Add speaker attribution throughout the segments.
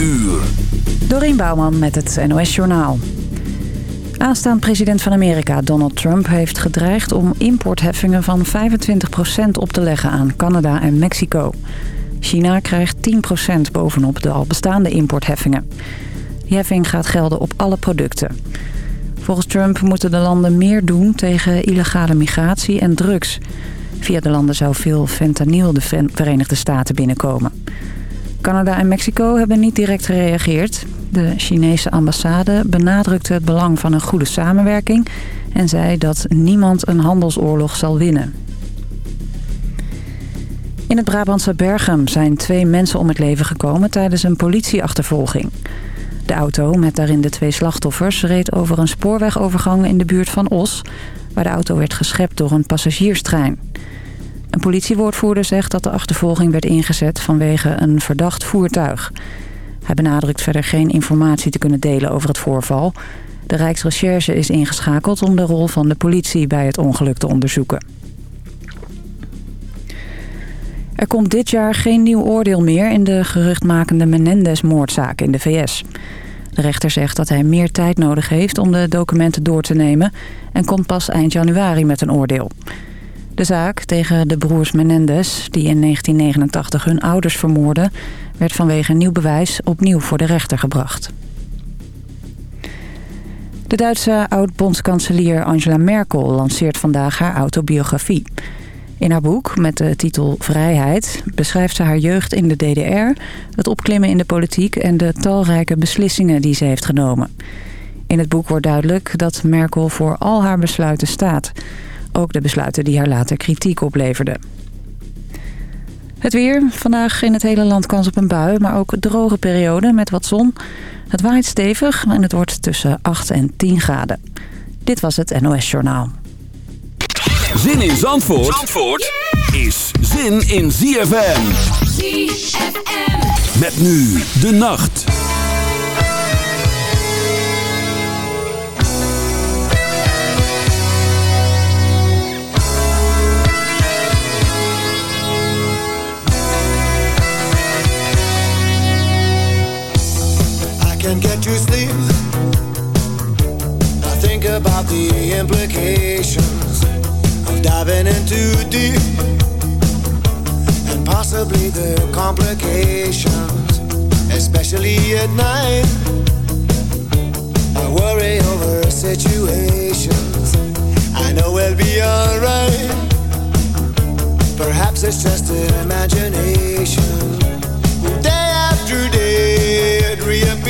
Speaker 1: uur.
Speaker 2: Dorien Bouwman met het NOS Journaal. Aanstaand president van Amerika, Donald Trump, heeft gedreigd om importheffingen van 25% op te leggen aan Canada en Mexico. China krijgt 10% bovenop de al bestaande importheffingen. Die heffing gaat gelden op alle producten. Volgens Trump moeten de landen meer doen tegen illegale migratie en drugs. Via de landen zou veel fentanyl de Verenigde Staten binnenkomen. Canada en Mexico hebben niet direct gereageerd. De Chinese ambassade benadrukte het belang van een goede samenwerking... en zei dat niemand een handelsoorlog zal winnen. In het Brabantse Berghem zijn twee mensen om het leven gekomen tijdens een politieachtervolging. De auto met daarin de twee slachtoffers reed over een spoorwegovergang in de buurt van Os... waar de auto werd geschept door een passagierstrein. Een politiewoordvoerder zegt dat de achtervolging werd ingezet vanwege een verdacht voertuig. Hij benadrukt verder geen informatie te kunnen delen over het voorval. De Rijksrecherche is ingeschakeld om de rol van de politie bij het ongeluk te onderzoeken. Er komt dit jaar geen nieuw oordeel meer in de geruchtmakende Menendez-moordzaak in de VS. De rechter zegt dat hij meer tijd nodig heeft om de documenten door te nemen... en komt pas eind januari met een oordeel. De zaak tegen de broers Menendez, die in 1989 hun ouders vermoorden... werd vanwege nieuw bewijs opnieuw voor de rechter gebracht. De Duitse oud-bondskanselier Angela Merkel lanceert vandaag haar autobiografie. In haar boek, met de titel Vrijheid, beschrijft ze haar jeugd in de DDR... het opklimmen in de politiek en de talrijke beslissingen die ze heeft genomen. In het boek wordt duidelijk dat Merkel voor al haar besluiten staat... Ook de besluiten die haar later kritiek opleverden. Het weer. Vandaag in het hele land kans op een bui, maar ook droge periode met wat zon. Het waait stevig en het wordt tussen 8 en 10 graden. Dit was het NOS Journaal.
Speaker 1: Zin in Zandvoort, Zandvoort is zin in ZFM.
Speaker 3: ZFM.
Speaker 1: Met nu de nacht.
Speaker 4: Can get you sleep. I think about the implications of diving in too deep and possibly the complications, especially at night. I worry over situations. I know we'll be alright. Perhaps it's just imagination. Day after day, it reappears.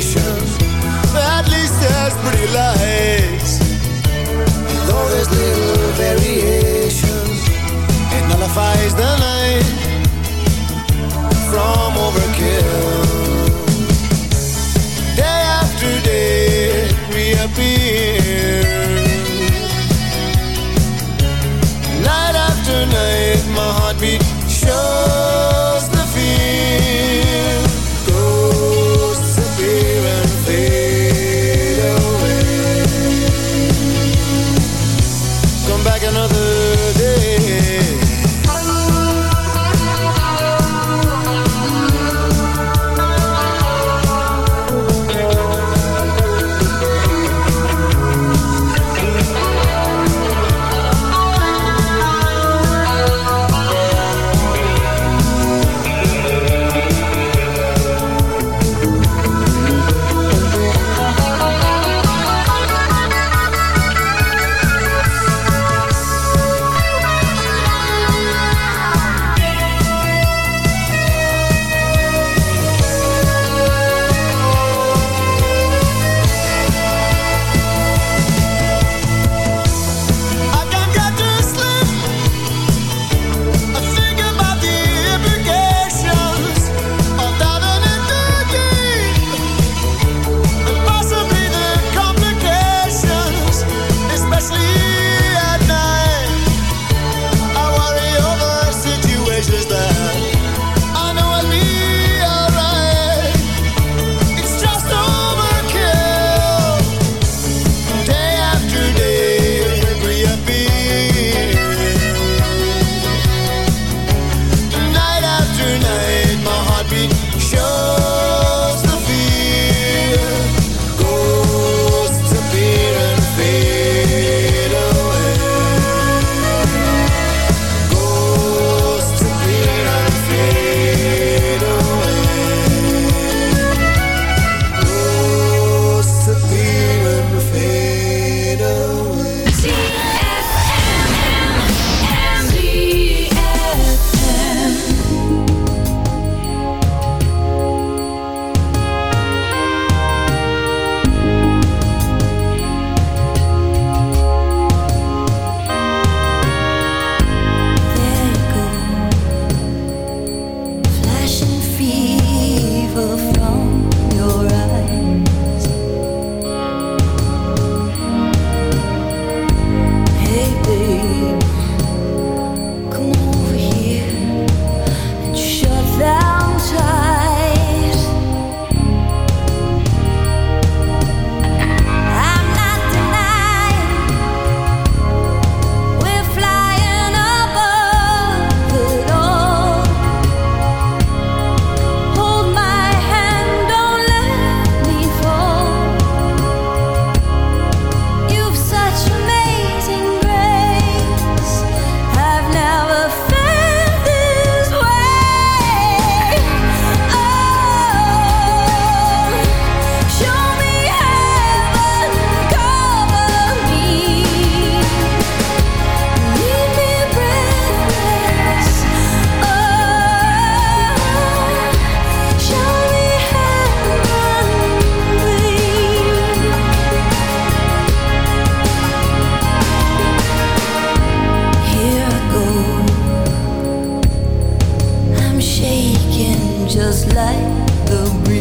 Speaker 4: such pretty lights. Those little very just like the breeze.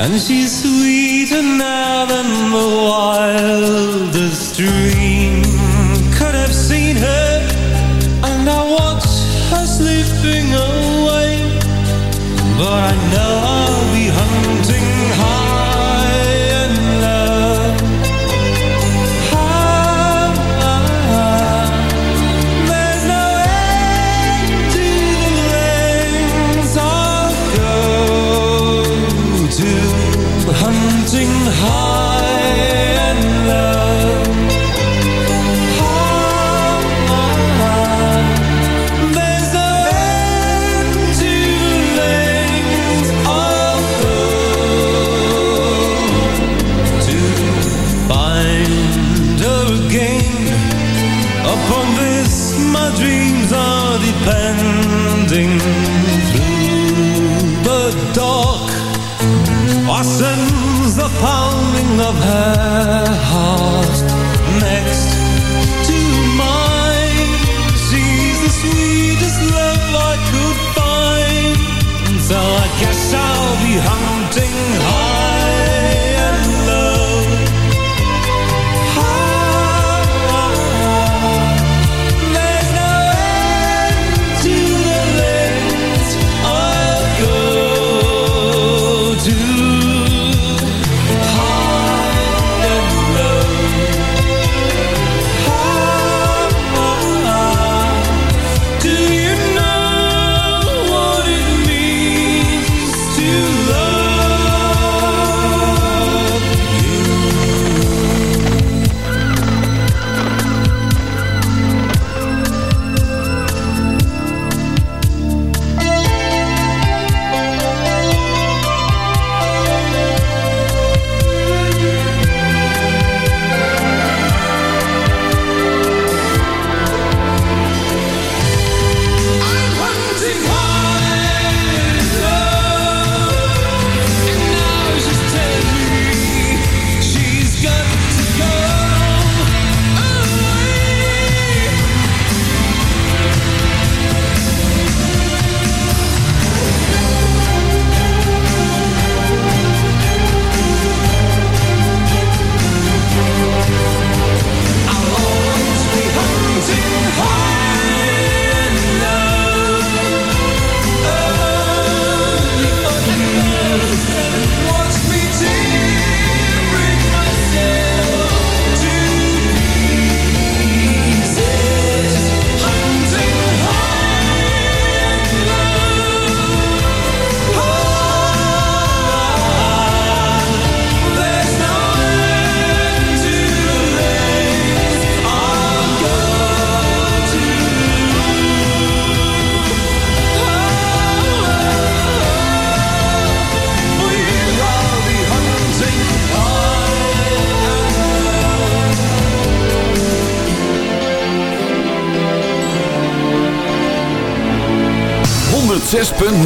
Speaker 4: And she's sweeter now than the wildest dream. Could have seen her And I watch her
Speaker 1: slipping away.
Speaker 3: But
Speaker 5: I know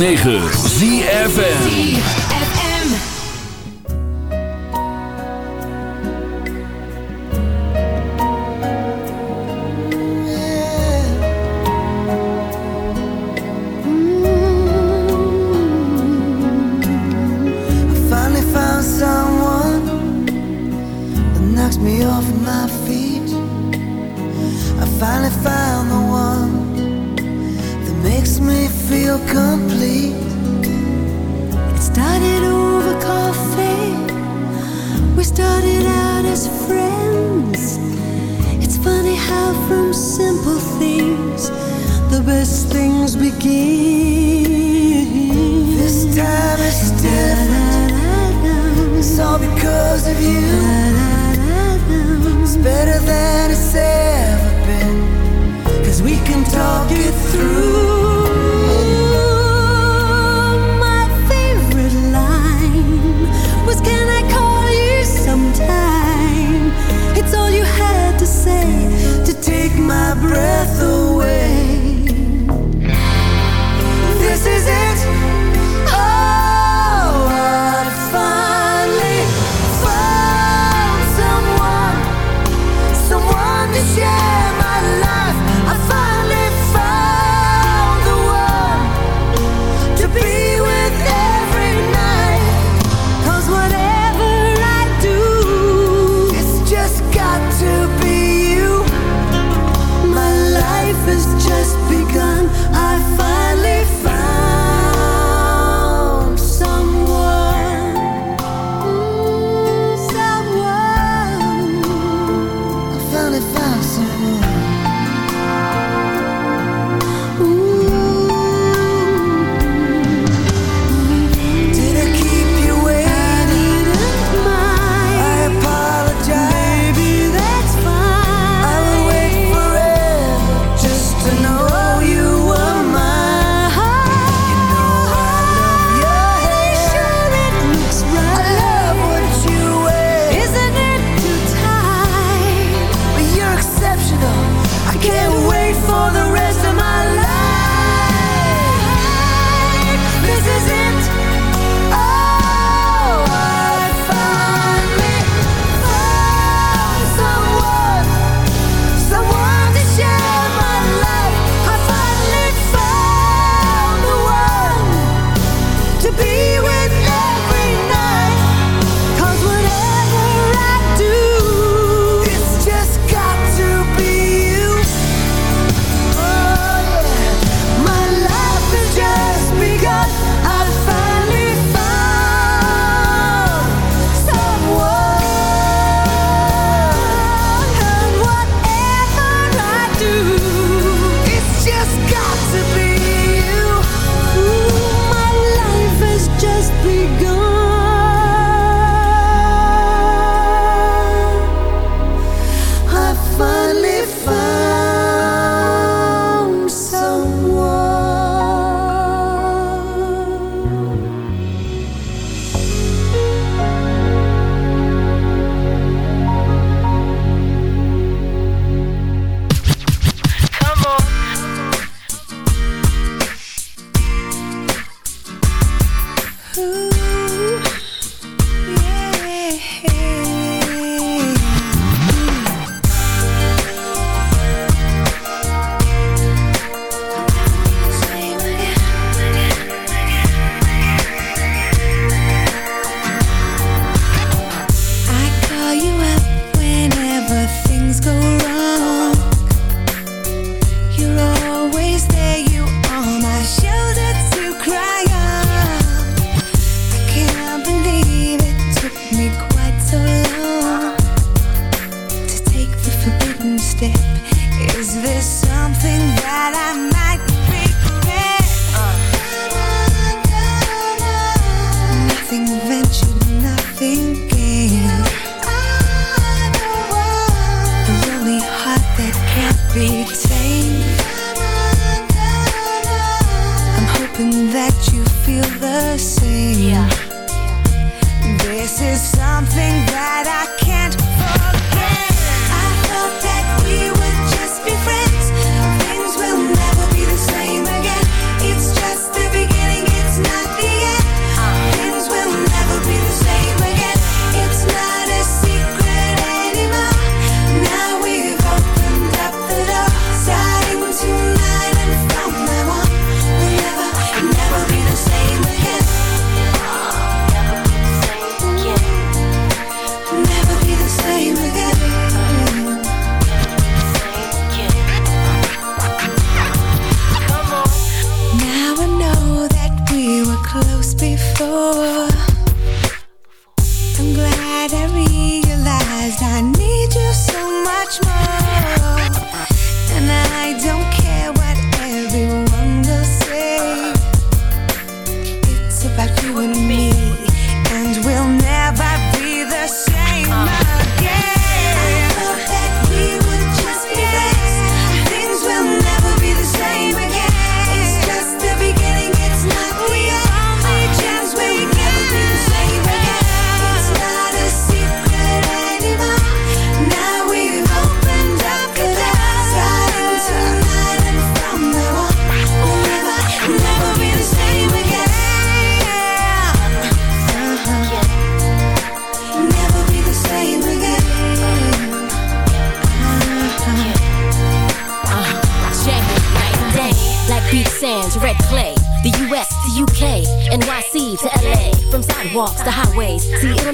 Speaker 5: 106.9 ZFN me off my feet. I finally found feel complete.
Speaker 6: It started over coffee. We started out as friends. It's funny how from simple things the best things begin.
Speaker 5: This time it's different. It's all because of you. It's better than it's ever been. Cause we can talk it through.
Speaker 6: say
Speaker 5: to take my breath away.